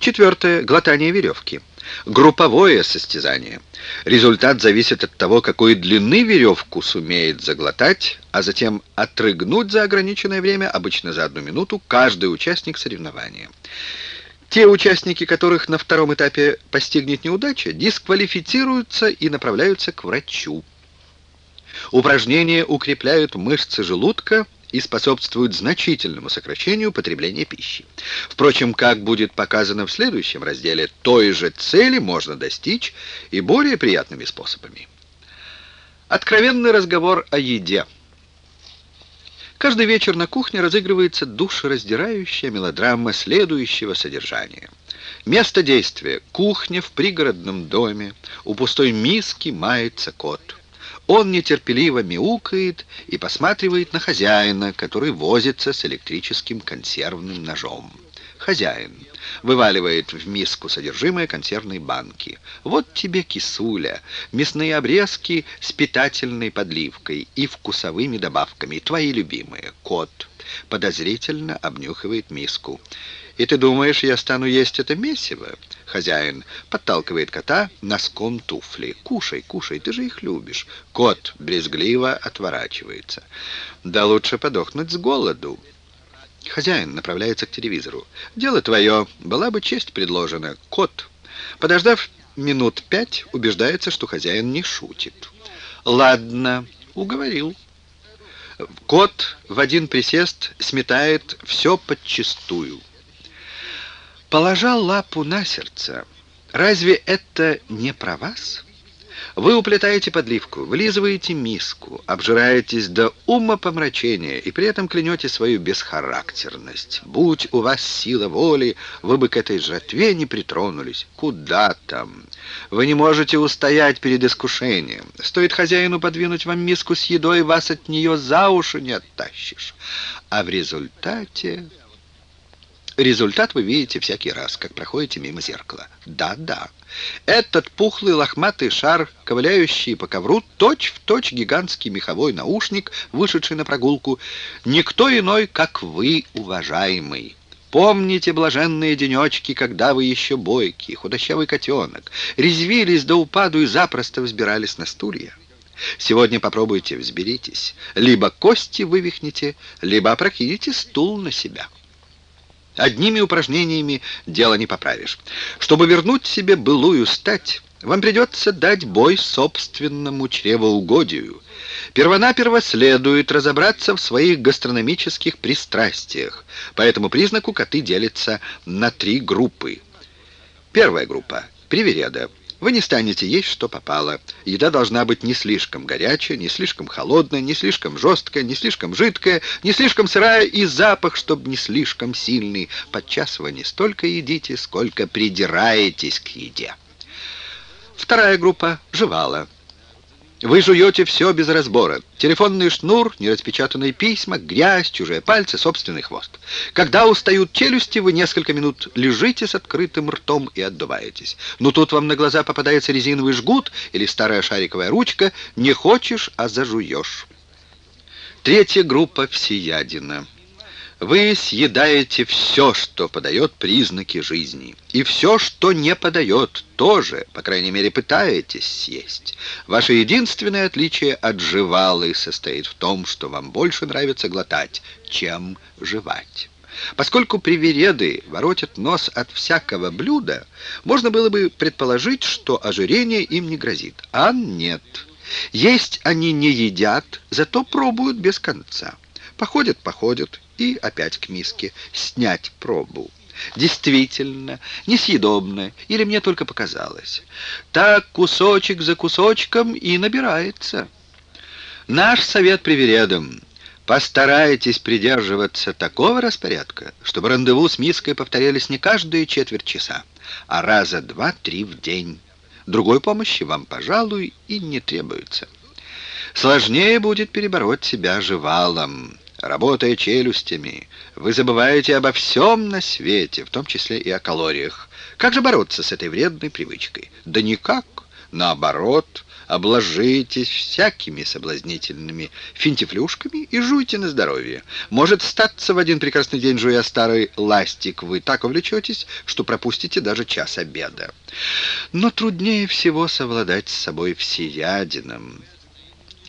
Четвертое. Глотание веревки. Групповое состязание. Результат зависит от того, какой длины веревку сумеет заглотать, а затем отрыгнуть за ограниченное время, обычно за одну минуту, каждый участник соревнования. Те участники, которых на втором этапе постигнет неудача, дисквалифицируются и направляются к врачу. Упражнения укрепляют мышцы желудка и способствуют значительному сокращению потребления пищи. Впрочем, как будет показано в следующем разделе, той же цели можно достичь и более приятными способами. Откровенный разговор о еде. Каждый вечер на кухне разыгрывается душераздирающая мелодрама следующего содержания. Место действия — кухня в пригородном доме, у пустой миски мается кот. Он нетерпеливо мяукает и посматривает на хозяина, который возится с электрическим консервным ножом. Хозяин вываливает в миску содержимое консервной банки. Вот тебе кисуля, мясные обрезки с питательной подливкой и вкусовыми добавками, твои любимые. Кот подозрительно обнюхивает миску. «И ты думаешь, я стану есть это месиво?» Хозяин подталкивает кота носком туфли. «Кушай, кушай, ты же их любишь». Кот брезгливо отворачивается. «Да лучше подохнуть с голоду». Хозяин направляется к телевизору. «Дело твое. Была бы честь предложена. Кот». Подождав минут пять, убеждается, что хозяин не шутит. «Ладно, уговорил». Кот в один присест сметает все подчистую. Положа лапу на сердце, разве это не про вас? Вы уплетаете подливку, вылизываете миску, обжираетесь до ума помрачения и при этом клянете свою бесхарактерность. Будь у вас сила воли, вы бы к этой жратве не притронулись. Куда там? Вы не можете устоять перед искушением. Стоит хозяину подвинуть вам миску с едой, вас от нее за уши не оттащишь. А в результате Результат вы видите всякий раз, как проходите мимо зеркала. Да-да. Этот пухлый лохматый шар, ковыляющий по ковру, точь-в-точь точь гигантский меховой наушник, вышедший на прогулку, никто иной, как вы, уважаемый. Помните блаженные денечки, когда вы еще бойкий, худощавый котенок, резвились до упаду и запросто взбирались на стулья? Сегодня попробуйте, взберитесь. Либо кости вывихните, либо опрокинете стул на себя. Одними упражнениями дело не поправишь. Чтобы вернуть себе былую стать, вам придется дать бой собственному чревоугодию. Первонаперво следует разобраться в своих гастрономических пристрастиях. По этому признаку коты делятся на три группы. Первая группа – привереда. Вы не станете есть, что попало. Еда должна быть не слишком горячая, не слишком холодная, не слишком жесткая, не слишком жидкая, не слишком сырая и запах, чтобы не слишком сильный. Подчас вы не столько едите, сколько придираетесь к еде. Вторая группа – жевала. Вы жуете все без разбора. Телефонный шнур, нераспечатанные письма, грязь, чужие пальцы, собственный хвост. Когда устают челюсти, вы несколько минут лежите с открытым ртом и отдуваетесь. Но тут вам на глаза попадается резиновый жгут или старая шариковая ручка. Не хочешь, а зажуешь. Третья группа всеядина. Вы съедаете все, что подает признаки жизни. И все, что не подает, тоже, по крайней мере, пытаетесь съесть. Ваше единственное отличие от жевалы состоит в том, что вам больше нравится глотать, чем жевать. Поскольку привереды воротят нос от всякого блюда, можно было бы предположить, что ожирение им не грозит. А нет. Есть они не едят, зато пробуют без конца. Походят, походят, и опять к миске. Снять пробу. Действительно, несъедобно, или мне только показалось. Так кусочек за кусочком и набирается. Наш совет привередом. Постарайтесь придерживаться такого распорядка, чтобы рандеву с миской повторялись не каждые четверть часа, а раза два-три в день. Другой помощи вам, пожалуй, и не требуется. Сложнее будет перебороть себя жевалом. Работая челюстями, вы забываете обо всем на свете, в том числе и о калориях. Как же бороться с этой вредной привычкой? Да никак. Наоборот, обложитесь всякими соблазнительными финтифлюшками и жуйте на здоровье. Может статься в один прекрасный день, жуя старый ластик, вы так увлечетесь, что пропустите даже час обеда. Но труднее всего совладать с собой всеядином.